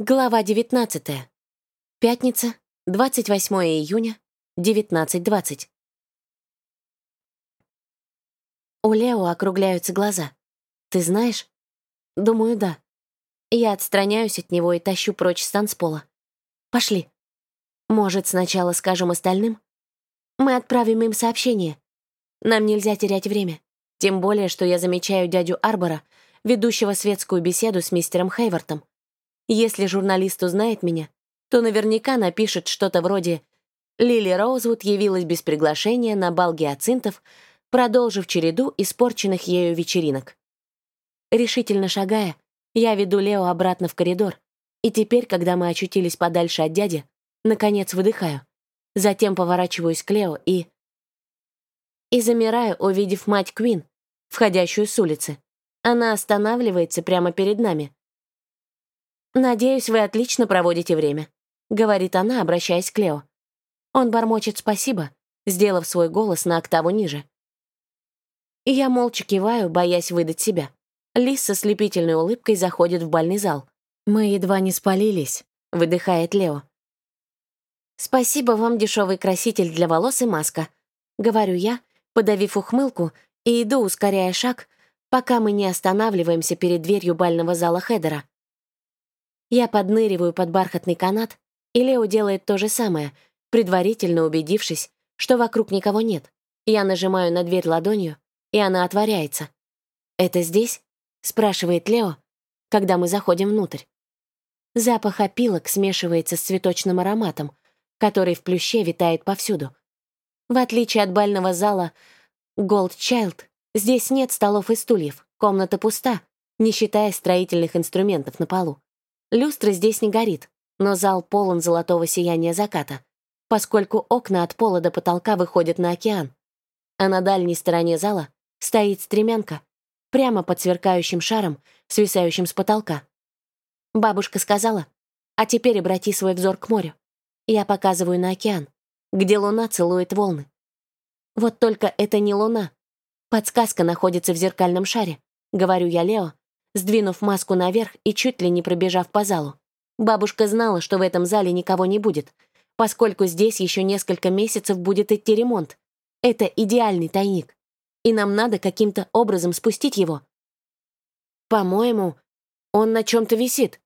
Глава 19. Пятница, 28 июня, 19.20. У Лео округляются глаза. «Ты знаешь?» «Думаю, да». Я отстраняюсь от него и тащу прочь с танцпола. «Пошли. Может, сначала скажем остальным? Мы отправим им сообщение. Нам нельзя терять время. Тем более, что я замечаю дядю Арбора, ведущего светскую беседу с мистером Хейвартом. Если журналист узнает меня, то наверняка напишет что-то вроде «Лили Роузвуд явилась без приглашения на бал гиацинтов, продолжив череду испорченных ею вечеринок». Решительно шагая, я веду Лео обратно в коридор, и теперь, когда мы очутились подальше от дяди, наконец выдыхаю. Затем поворачиваюсь к Лео и... И замираю, увидев мать Квин, входящую с улицы. Она останавливается прямо перед нами — «Надеюсь, вы отлично проводите время», — говорит она, обращаясь к Лео. Он бормочет «спасибо», сделав свой голос на октаву ниже. Я молча киваю, боясь выдать себя. Лис со слепительной улыбкой заходит в бальный зал. «Мы едва не спалились», — выдыхает Лео. «Спасибо вам, дешевый краситель для волос и маска», — говорю я, подавив ухмылку, и иду, ускоряя шаг, пока мы не останавливаемся перед дверью бального зала Хедера. Я подныриваю под бархатный канат, и Лео делает то же самое, предварительно убедившись, что вокруг никого нет. Я нажимаю на дверь ладонью, и она отворяется. «Это здесь?» — спрашивает Лео, когда мы заходим внутрь. Запах опилок смешивается с цветочным ароматом, который в плюще витает повсюду. В отличие от бального зала Gold Child, здесь нет столов и стульев, комната пуста, не считая строительных инструментов на полу. Люстра здесь не горит, но зал полон золотого сияния заката, поскольку окна от пола до потолка выходят на океан. А на дальней стороне зала стоит стремянка, прямо под сверкающим шаром, свисающим с потолка. Бабушка сказала, а теперь обрати свой взор к морю. Я показываю на океан, где луна целует волны. Вот только это не луна. Подсказка находится в зеркальном шаре, говорю я Лео, сдвинув маску наверх и чуть ли не пробежав по залу. Бабушка знала, что в этом зале никого не будет, поскольку здесь еще несколько месяцев будет идти ремонт. Это идеальный тайник, и нам надо каким-то образом спустить его. По-моему, он на чем-то висит.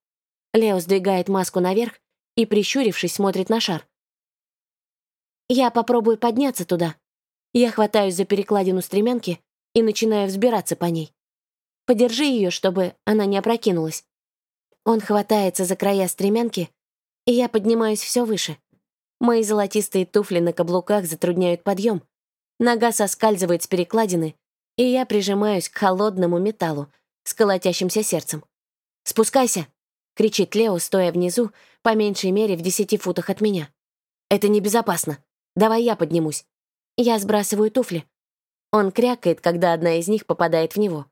Лео сдвигает маску наверх и, прищурившись, смотрит на шар. Я попробую подняться туда. Я хватаюсь за перекладину стремянки и начинаю взбираться по ней. Подержи ее, чтобы она не опрокинулась. Он хватается за края стремянки, и я поднимаюсь все выше. Мои золотистые туфли на каблуках затрудняют подъем. Нога соскальзывает с перекладины, и я прижимаюсь к холодному металлу с колотящимся сердцем. «Спускайся!» — кричит Лео, стоя внизу, по меньшей мере в десяти футах от меня. «Это небезопасно. Давай я поднимусь». Я сбрасываю туфли. Он крякает, когда одна из них попадает в него.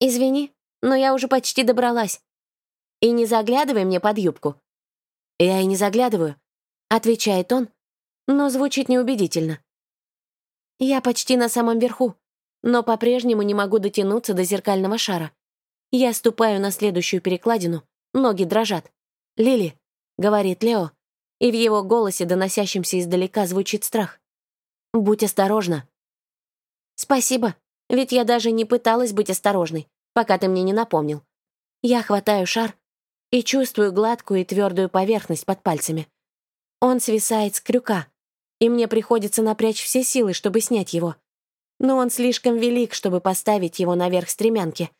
«Извини, но я уже почти добралась. И не заглядывай мне под юбку». «Я и не заглядываю», — отвечает он, но звучит неубедительно. «Я почти на самом верху, но по-прежнему не могу дотянуться до зеркального шара. Я ступаю на следующую перекладину, ноги дрожат. «Лили», — говорит Лео, и в его голосе, доносящемся издалека, звучит страх. «Будь осторожна». «Спасибо», ведь я даже не пыталась быть осторожной, пока ты мне не напомнил. Я хватаю шар и чувствую гладкую и твердую поверхность под пальцами. Он свисает с крюка, и мне приходится напрячь все силы, чтобы снять его. Но он слишком велик, чтобы поставить его наверх стремянки.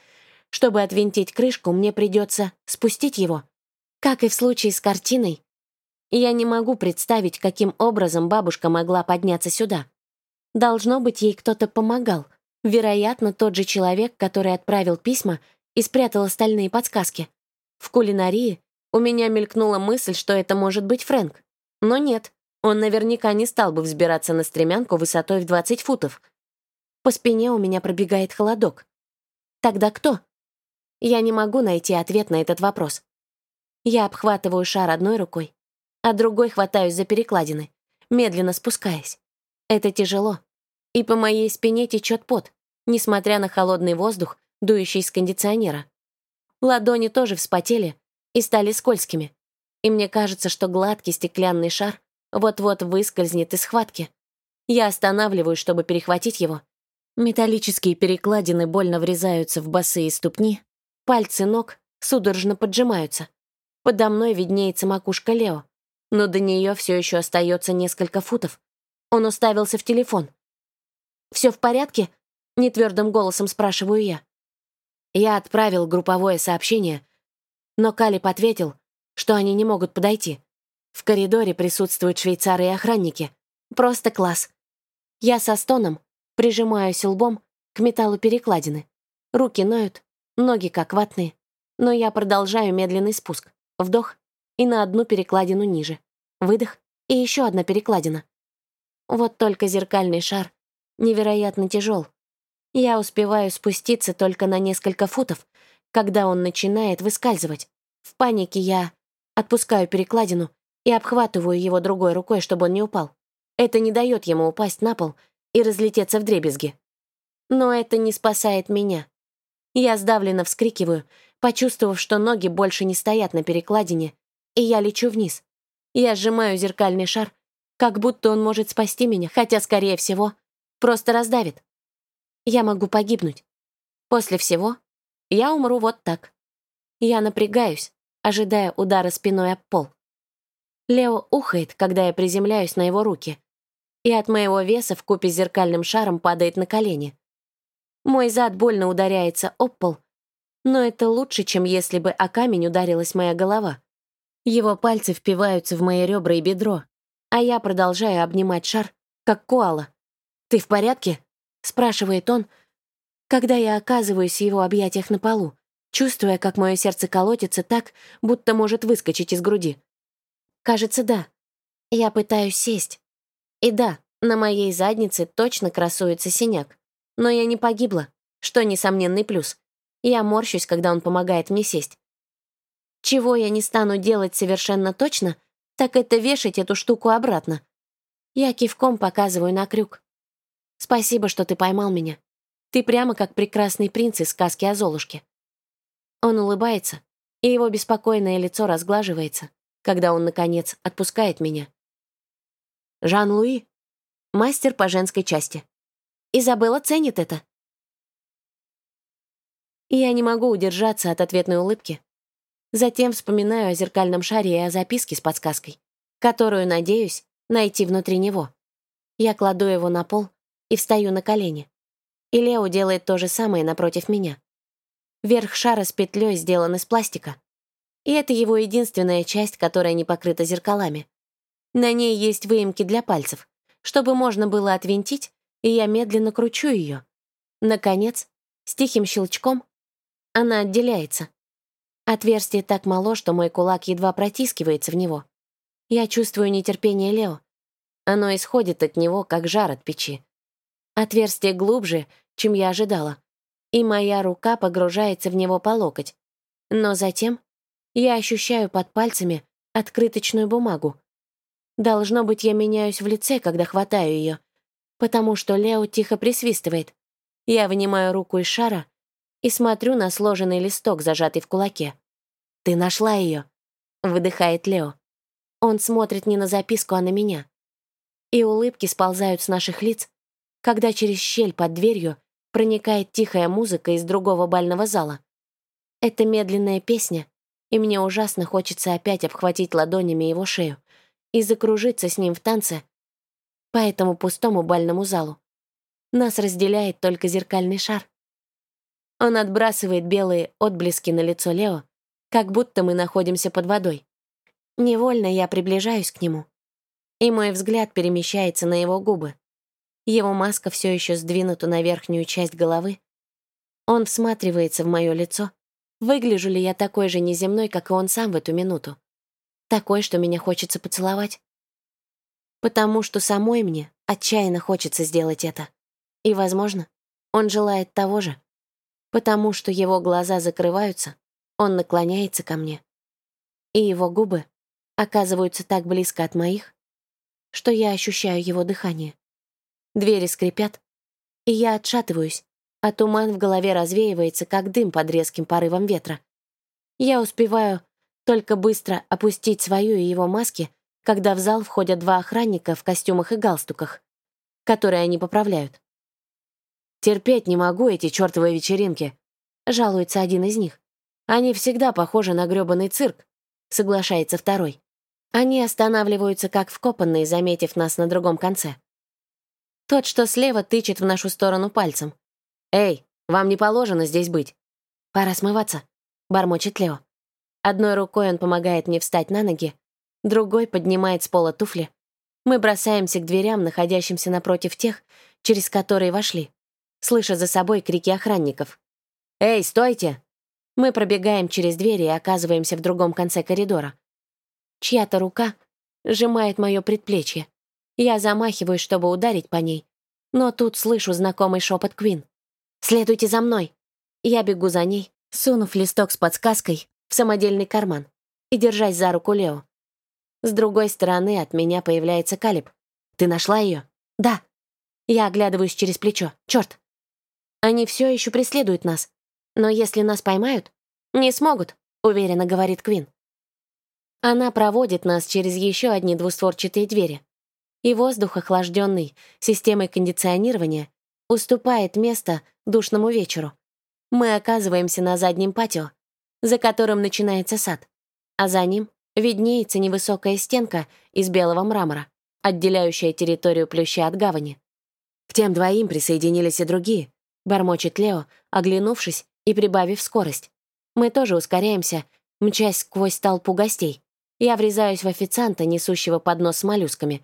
Чтобы отвинтить крышку, мне придется спустить его. Как и в случае с картиной, я не могу представить, каким образом бабушка могла подняться сюда. Должно быть, ей кто-то помогал — Вероятно, тот же человек, который отправил письма и спрятал остальные подсказки. В кулинарии у меня мелькнула мысль, что это может быть Фрэнк. Но нет, он наверняка не стал бы взбираться на стремянку высотой в 20 футов. По спине у меня пробегает холодок. Тогда кто? Я не могу найти ответ на этот вопрос. Я обхватываю шар одной рукой, а другой хватаюсь за перекладины, медленно спускаясь. Это тяжело, и по моей спине течет пот, несмотря на холодный воздух, дующий из кондиционера. Ладони тоже вспотели, и стали скользкими. И мне кажется, что гладкий стеклянный шар вот-вот выскользнет из схватки. Я останавливаюсь, чтобы перехватить его. Металлические перекладины больно врезаются в босые ступни, пальцы ног судорожно поджимаются. Подо мной виднеется макушка Лео, но до нее все еще остается несколько футов. Он уставился в телефон. «Все в порядке?» — нетвердым голосом спрашиваю я. Я отправил групповое сообщение, но Калиб ответил, что они не могут подойти. В коридоре присутствуют швейцары и охранники. Просто класс. Я со стоном прижимаюсь лбом к металлу перекладины. Руки ноют, ноги как ватные. Но я продолжаю медленный спуск. Вдох и на одну перекладину ниже. Выдох и еще одна перекладина. Вот только зеркальный шар невероятно тяжел. Я успеваю спуститься только на несколько футов, когда он начинает выскальзывать. В панике я отпускаю перекладину и обхватываю его другой рукой, чтобы он не упал. Это не дает ему упасть на пол и разлететься в дребезги. Но это не спасает меня. Я сдавленно вскрикиваю, почувствовав, что ноги больше не стоят на перекладине, и я лечу вниз. Я сжимаю зеркальный шар, как будто он может спасти меня, хотя, скорее всего, просто раздавит. Я могу погибнуть. После всего я умру вот так. Я напрягаюсь, ожидая удара спиной об пол. Лео ухает, когда я приземляюсь на его руки, и от моего веса в купе с зеркальным шаром падает на колени. Мой зад больно ударяется об пол, но это лучше, чем если бы о камень ударилась моя голова. Его пальцы впиваются в мои ребра и бедро, а я продолжаю обнимать шар, как коала. «Ты в порядке?» — спрашивает он, когда я оказываюсь в его объятиях на полу, чувствуя, как мое сердце колотится так, будто может выскочить из груди. Кажется, да. Я пытаюсь сесть. И да, на моей заднице точно красуется синяк. Но я не погибла, что несомненный плюс. Я морщусь, когда он помогает мне сесть. Чего я не стану делать совершенно точно, так это вешать эту штуку обратно. Я кивком показываю на крюк. Спасибо, что ты поймал меня. Ты прямо как прекрасный принц из сказки о Золушке. Он улыбается, и его беспокойное лицо разглаживается, когда он, наконец, отпускает меня. Жан-Луи — мастер по женской части. Изабелла ценит это. Я не могу удержаться от ответной улыбки. Затем вспоминаю о зеркальном шаре и о записке с подсказкой, которую, надеюсь, найти внутри него. Я кладу его на пол и встаю на колени. И Лео делает то же самое напротив меня. Верх шара с петлей сделан из пластика. И это его единственная часть, которая не покрыта зеркалами. На ней есть выемки для пальцев, чтобы можно было отвинтить, и я медленно кручу ее. Наконец, с тихим щелчком, она отделяется. Отверстие так мало, что мой кулак едва протискивается в него. Я чувствую нетерпение Лео. Оно исходит от него, как жар от печи. Отверстие глубже, чем я ожидала, и моя рука погружается в него по локоть. Но затем я ощущаю под пальцами открыточную бумагу. Должно быть, я меняюсь в лице, когда хватаю ее, потому что Лео тихо присвистывает. Я вынимаю руку из шара и смотрю на сложенный листок, зажатый в кулаке. «Ты нашла ее», — выдыхает Лео. Он смотрит не на записку, а на меня. И улыбки сползают с наших лиц, когда через щель под дверью проникает тихая музыка из другого бального зала. Это медленная песня, и мне ужасно хочется опять обхватить ладонями его шею и закружиться с ним в танце по этому пустому бальному залу. Нас разделяет только зеркальный шар. Он отбрасывает белые отблески на лицо Лео, как будто мы находимся под водой. Невольно я приближаюсь к нему, и мой взгляд перемещается на его губы. Его маска все еще сдвинута на верхнюю часть головы. Он всматривается в мое лицо. Выгляжу ли я такой же неземной, как и он сам в эту минуту? Такой, что меня хочется поцеловать? Потому что самой мне отчаянно хочется сделать это. И, возможно, он желает того же. Потому что его глаза закрываются, он наклоняется ко мне. И его губы оказываются так близко от моих, что я ощущаю его дыхание. Двери скрипят, и я отшатываюсь, а туман в голове развеивается, как дым под резким порывом ветра. Я успеваю Только быстро опустить свою и его маски, когда в зал входят два охранника в костюмах и галстуках, которые они поправляют. «Терпеть не могу эти чертовы вечеринки», — жалуется один из них. «Они всегда похожи на грёбаный цирк», — соглашается второй. Они останавливаются как вкопанные, заметив нас на другом конце. Тот, что слева, тычет в нашу сторону пальцем. «Эй, вам не положено здесь быть». «Пора смываться», — бормочет Лео. Одной рукой он помогает мне встать на ноги, другой поднимает с пола туфли. Мы бросаемся к дверям, находящимся напротив тех, через которые вошли слыша за собой крики охранников. «Эй, стойте!» Мы пробегаем через двери и оказываемся в другом конце коридора. Чья-то рука сжимает мое предплечье. Я замахиваюсь, чтобы ударить по ней, но тут слышу знакомый шепот Квин. «Следуйте за мной!» Я бегу за ней, сунув листок с подсказкой в самодельный карман и держась за руку Лео. С другой стороны от меня появляется Калиб. «Ты нашла ее?» «Да». Я оглядываюсь через плечо. Черт, они все еще преследуют нас. Но если нас поймают, не смогут, уверенно говорит Квин. Она проводит нас через еще одни двустворчатые двери. И воздух, охлажденный системой кондиционирования, уступает место душному вечеру. Мы оказываемся на заднем патио, за которым начинается сад, а за ним виднеется невысокая стенка из белого мрамора, отделяющая территорию плюща от гавани. К тем двоим присоединились и другие, Бормочет Лео, оглянувшись и прибавив скорость. Мы тоже ускоряемся, мчась сквозь толпу гостей. Я врезаюсь в официанта, несущего поднос с моллюсками,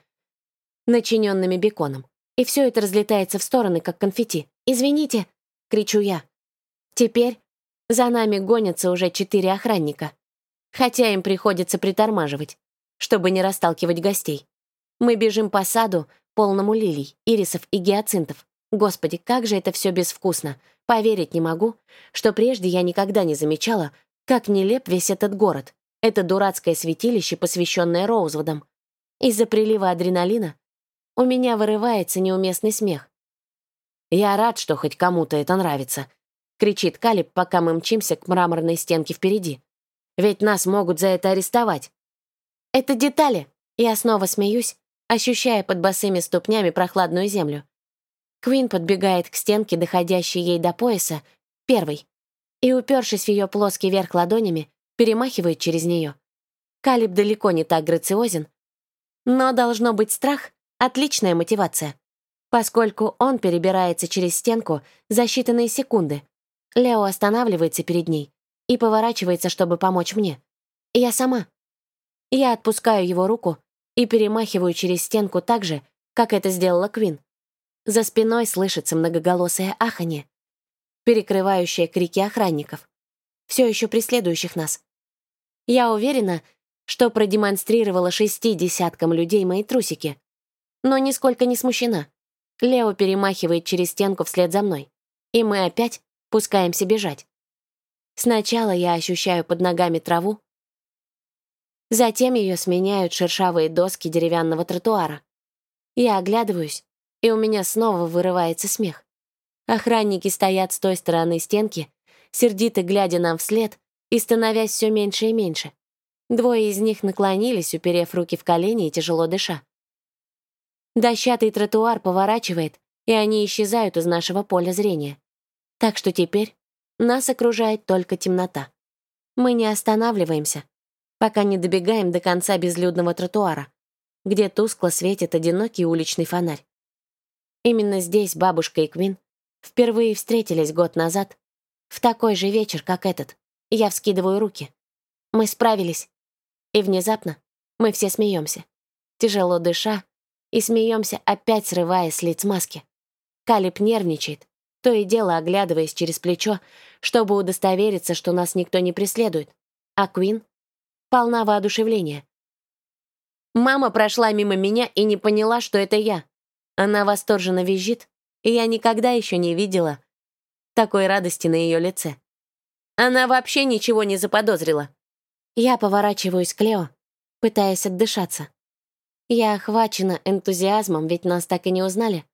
начиненными беконом. И все это разлетается в стороны, как конфетти. «Извините!» — кричу я. Теперь за нами гонятся уже четыре охранника. Хотя им приходится притормаживать, чтобы не расталкивать гостей. Мы бежим по саду, полному лилий, ирисов и гиацинтов. Господи, как же это все безвкусно. Поверить не могу, что прежде я никогда не замечала, как нелеп весь этот город. Это дурацкое святилище, посвященное Роузвудам. Из-за прилива адреналина у меня вырывается неуместный смех. «Я рад, что хоть кому-то это нравится», — кричит Калиб, пока мы мчимся к мраморной стенке впереди. «Ведь нас могут за это арестовать». «Это детали», — я снова смеюсь, ощущая под босыми ступнями прохладную землю. Квин подбегает к стенке, доходящей ей до пояса, первой, и, упершись в ее плоский верх ладонями, перемахивает через нее. Калиб далеко не так грациозен, но должно быть страх — отличная мотивация. Поскольку он перебирается через стенку за считанные секунды, Лео останавливается перед ней и поворачивается, чтобы помочь мне. Я сама. Я отпускаю его руку и перемахиваю через стенку так же, как это сделала Квин. За спиной слышится многоголосое аханье, перекрывающее крики охранников, все еще преследующих нас. Я уверена, что продемонстрировала шести десяткам людей мои трусики, но нисколько не смущена. Лео перемахивает через стенку вслед за мной, и мы опять пускаемся бежать. Сначала я ощущаю под ногами траву, затем ее сменяют шершавые доски деревянного тротуара. Я оглядываюсь и у меня снова вырывается смех. Охранники стоят с той стороны стенки, сердито глядя нам вслед и становясь все меньше и меньше. Двое из них наклонились, уперев руки в колени и тяжело дыша. Дощатый тротуар поворачивает, и они исчезают из нашего поля зрения. Так что теперь нас окружает только темнота. Мы не останавливаемся, пока не добегаем до конца безлюдного тротуара, где тускло светит одинокий уличный фонарь. Именно здесь бабушка и Квин впервые встретились год назад, в такой же вечер, как этот. Я вскидываю руки. Мы справились. И внезапно мы все смеемся, тяжело дыша, и смеемся, опять срывая с лиц маски. Калиб нервничает, то и дело оглядываясь через плечо, чтобы удостовериться, что нас никто не преследует. А Квин полна воодушевления. Мама прошла мимо меня и не поняла, что это я. Она восторженно визжит, и я никогда еще не видела такой радости на ее лице. Она вообще ничего не заподозрила. Я поворачиваюсь к Лео, пытаясь отдышаться. Я охвачена энтузиазмом, ведь нас так и не узнали.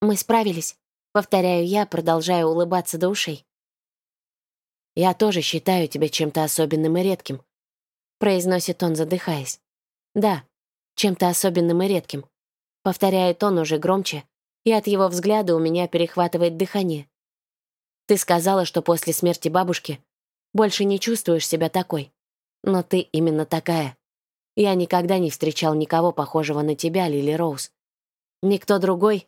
Мы справились, повторяю я, продолжая улыбаться до ушей. Я тоже считаю тебя чем-то особенным и редким. произносит он, задыхаясь. Да, чем-то особенным и редким. Повторяет он уже громче, и от его взгляда у меня перехватывает дыхание. Ты сказала, что после смерти бабушки больше не чувствуешь себя такой. Но ты именно такая. Я никогда не встречал никого похожего на тебя, Лили Роуз. Никто другой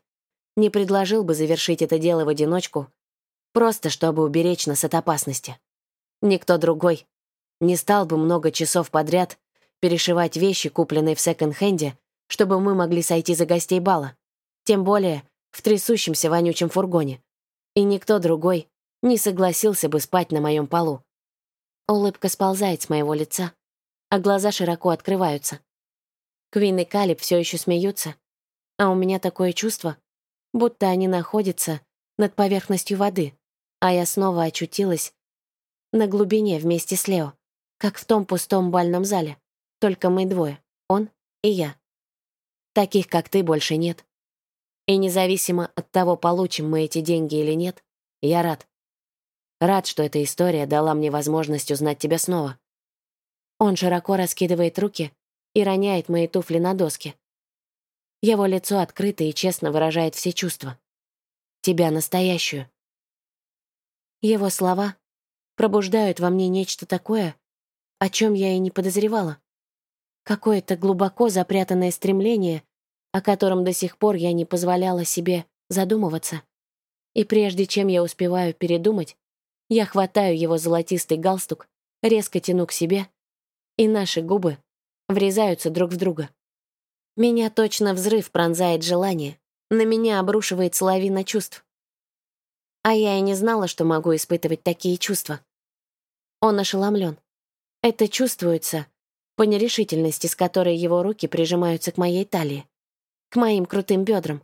не предложил бы завершить это дело в одиночку, просто чтобы уберечь нас от опасности. Никто другой не стал бы много часов подряд перешивать вещи, купленные в секонд-хенде, чтобы мы могли сойти за гостей бала. Тем более в трясущемся вонючем фургоне. И никто другой не согласился бы спать на моем полу. Улыбка сползает с моего лица, а глаза широко открываются. Квин и Калиб все еще смеются, а у меня такое чувство, будто они находятся над поверхностью воды, а я снова очутилась на глубине вместе с Лео как в том пустом бальном зале. Только мы двое, он и я. Таких, как ты, больше нет. И независимо от того, получим мы эти деньги или нет, я рад. Рад, что эта история дала мне возможность узнать тебя снова. Он широко раскидывает руки и роняет мои туфли на доски. Его лицо открыто и честно выражает все чувства. Тебя настоящую. Его слова пробуждают во мне нечто такое, о чем я и не подозревала. Какое-то глубоко запрятанное стремление, о котором до сих пор я не позволяла себе задумываться. И прежде чем я успеваю передумать, я хватаю его золотистый галстук, резко тяну к себе, и наши губы врезаются друг в друга. Меня точно взрыв пронзает желание, на меня обрушивается лавина чувств. А я и не знала, что могу испытывать такие чувства. Он ошеломлен. Это чувствуется по нерешительности, с которой его руки прижимаются к моей талии, к моим крутым бедрам.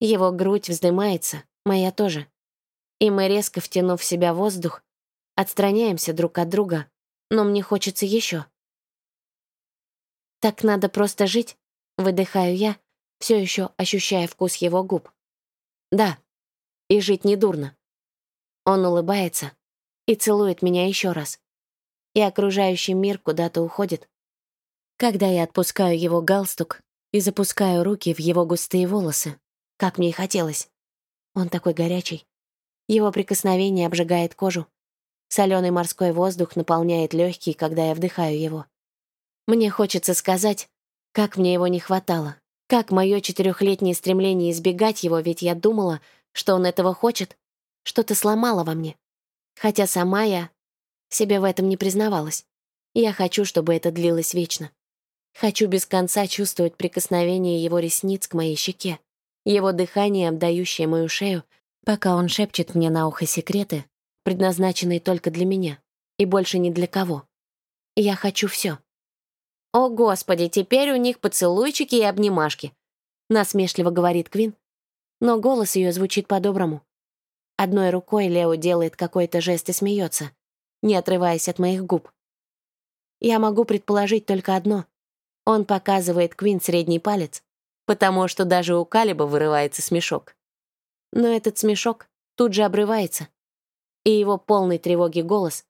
Его грудь вздымается, моя тоже. И мы, резко втянув в себя воздух, отстраняемся друг от друга, но мне хочется еще. Так надо просто жить, выдыхаю я, все еще ощущая вкус его губ. Да, и жить недурно. Он улыбается и целует меня еще раз и окружающий мир куда-то уходит. Когда я отпускаю его галстук и запускаю руки в его густые волосы, как мне и хотелось. Он такой горячий. Его прикосновение обжигает кожу. Соленый морской воздух наполняет легкие, когда я вдыхаю его. Мне хочется сказать, как мне его не хватало, как мое четырехлетнее стремление избегать его, ведь я думала, что он этого хочет, что-то сломало во мне. Хотя сама я себе в этом не признавалась. Я хочу, чтобы это длилось вечно. Хочу без конца чувствовать прикосновение его ресниц к моей щеке, его дыхание, обдающее мою шею, пока он шепчет мне на ухо секреты, предназначенные только для меня и больше ни для кого. Я хочу все. «О, Господи, теперь у них поцелуйчики и обнимашки», насмешливо говорит Квин, но голос ее звучит по-доброму. Одной рукой Лео делает какой-то жест и смеется, не отрываясь от моих губ. Я могу предположить только одно. Он показывает Квин средний палец, потому что даже у Калиба вырывается смешок. Но этот смешок тут же обрывается, и его полный тревоги голос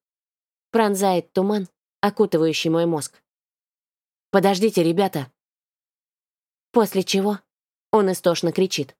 пронзает туман, окутывающий мой мозг. «Подождите, ребята!» После чего он истошно кричит.